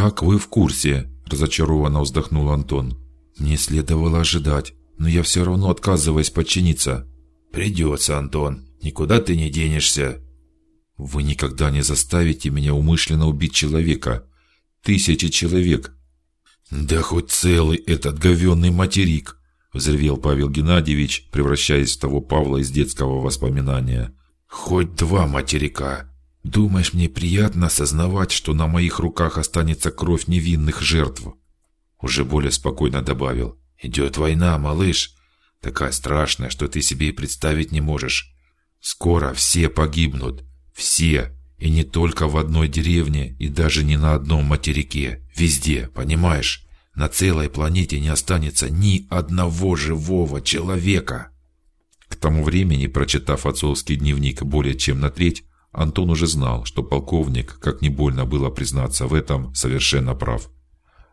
«Так вы в курсе», – разочарованно вздохнул Антон. «Мне следовало ожидать, но я все равно отказываюсь подчиниться». «Придется, Антон. Никуда ты не денешься». «Вы никогда не заставите меня умышленно убить человека. Тысячи человек». «Да хоть целый этот говенный материк!» – взревел Павел Геннадьевич, превращаясь в того Павла из детского воспоминания. «Хоть два материка. Думаешь, мне приятно осознавать, что на моих руках останется кровь невинных жертв?» Уже более спокойно добавил. «Идет война, малыш. Такая страшная, что ты себе и представить не можешь. Скоро все погибнут. Все. И не только в одной деревне, и даже не на одном материке. Везде, понимаешь? На целой планете не останется ни одного живого человека. К тому времени, прочитав отцовский дневник более чем на треть, Антон уже знал, что полковник, как не больно было признаться в этом, совершенно прав.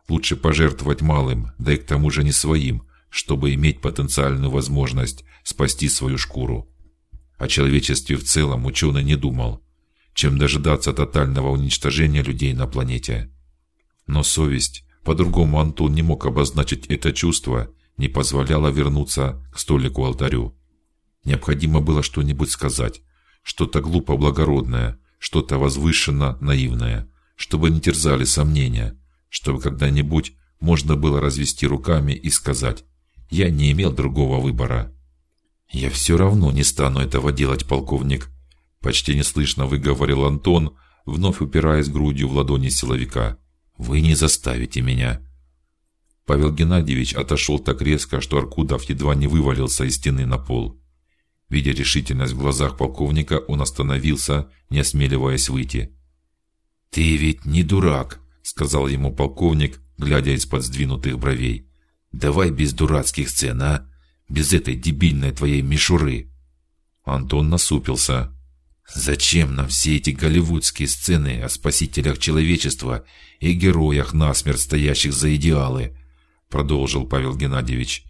Лучше пожертвовать малым, да и к тому же не своим, чтобы иметь потенциальную возможность спасти свою шкуру. О человечестве в целом ученый не думал, чем дожидаться тотального уничтожения людей на планете. Но совесть, по-другому Антон не мог обозначить это чувство, не позволяла вернуться к столику алтарю. Необходимо было что-нибудь сказать, что-то глупо благородное, что-то возвышенно наивное, чтобы не терзали сомнения, чтобы когда-нибудь можно было развести руками и сказать: я не имел другого выбора. Я все равно не стану этого делать, полковник. Почти неслышно выговорил Антон, вновь упираясь грудью в ладони силовика. Вы не заставите меня. Павел Геннадьевич отошел так резко, что Аркудов едва не вывалился из стены на пол. Видя решительность в глазах полковника, он остановился, не осмеливаясь выйти. Ты ведь не дурак, сказал ему полковник, глядя из-под сдвинутых бровей. Давай без дурацких сцен, а? Без этой дебильной твоей мишуры. Антон насупился. Зачем нам все эти голливудские сцены о спасителях человечества и героях насмерть стоящих за идеалы? Продолжил Павел Геннадьевич.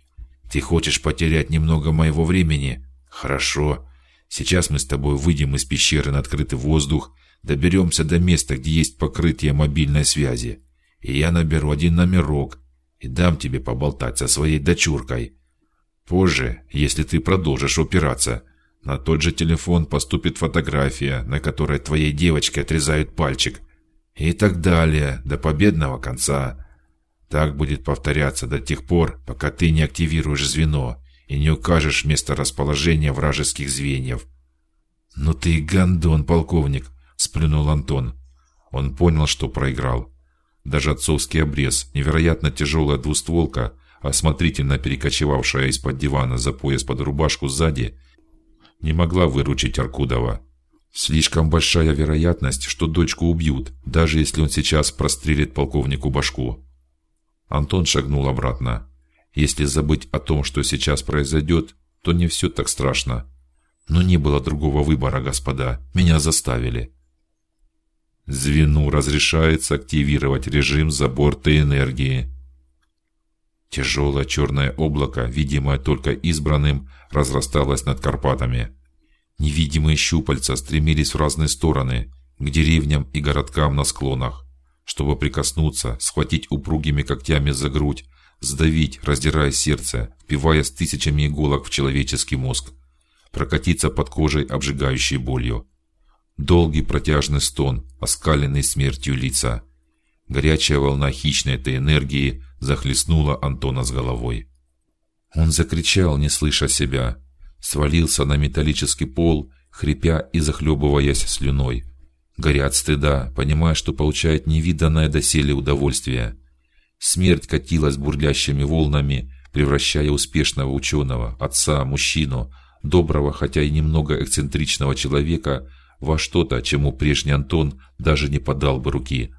Ты хочешь потерять немного моего времени? Хорошо. Сейчас мы с тобой выйдем из пещеры на открытый воздух, доберемся до места, где есть покрытие мобильной связи, и я наберу один номерок и дам тебе поболтать со своей дочуркой. Позже, если ты продолжишь упираться, на тот же телефон поступит фотография, на которой твоей девочке отрезают пальчик, и так далее до победного конца. Так будет повторяться до тех пор, пока ты не активируешь звено и не укажешь место расположения вражеских звеньев. Ну ты гандон, полковник, сплюнул Антон. Он понял, что проиграл. Даже отцовский обрез, невероятно тяжелая двустволка, осмотрительно перекочевавшая из-под дивана за пояс под рубашку сзади, не могла выручить Аркудова. Слишком большая вероятность, что дочку убьют, даже если он сейчас прострелит полковнику башку. Антон шагнул обратно. Если забыть о том, что сейчас произойдет, то не все так страшно. Но не было другого выбора, господа. Меня заставили. Звену разрешается активировать режим заборта энергии. Тяжелое черное облако, видимое только избранным, разрасталось над Карпатами. Невидимые щупальца стремились в разные стороны, к деревням и городкам на склонах, чтобы прикоснуться, схватить упругими когтями за грудь, сдавить, раздирая сердце, впиваясь тысячами иголок в человеческий мозг, прокатиться под кожей обжигающей болью. Долгий протяжный стон, оскаленный смертью лица. Горячая волна хищной этой энергии захлестнула Антона с головой. Он закричал, не слыша себя, свалился на металлический пол, хрипя и захлебываясь слюной, горя от стыда, понимая, что получает невиданное доселе удовольствие. Смерть катилась бурлящими волнами, превращая успешного ученого, отца, мужчину, доброго, хотя и немного эксцентричного человека во что-то, чему прежний Антон даже не подал бы руки.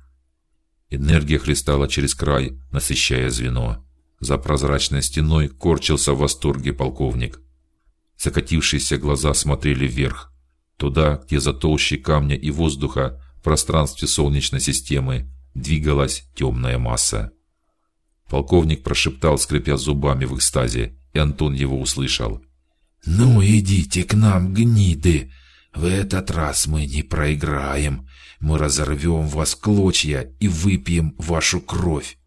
Энергия хлестала через край, насыщая звено. За прозрачной стеной корчился в восторге полковник. Закатившиеся глаза смотрели вверх, туда, где за толщей камня и воздуха в пространстве солнечной системы двигалась темная масса. Полковник прошептал, скрипя зубами в экстазе, и Антон его услышал. Ну идите к нам, гниды! В этот раз мы не проиграем. Мы разорвем вас клочья и выпьем вашу кровь.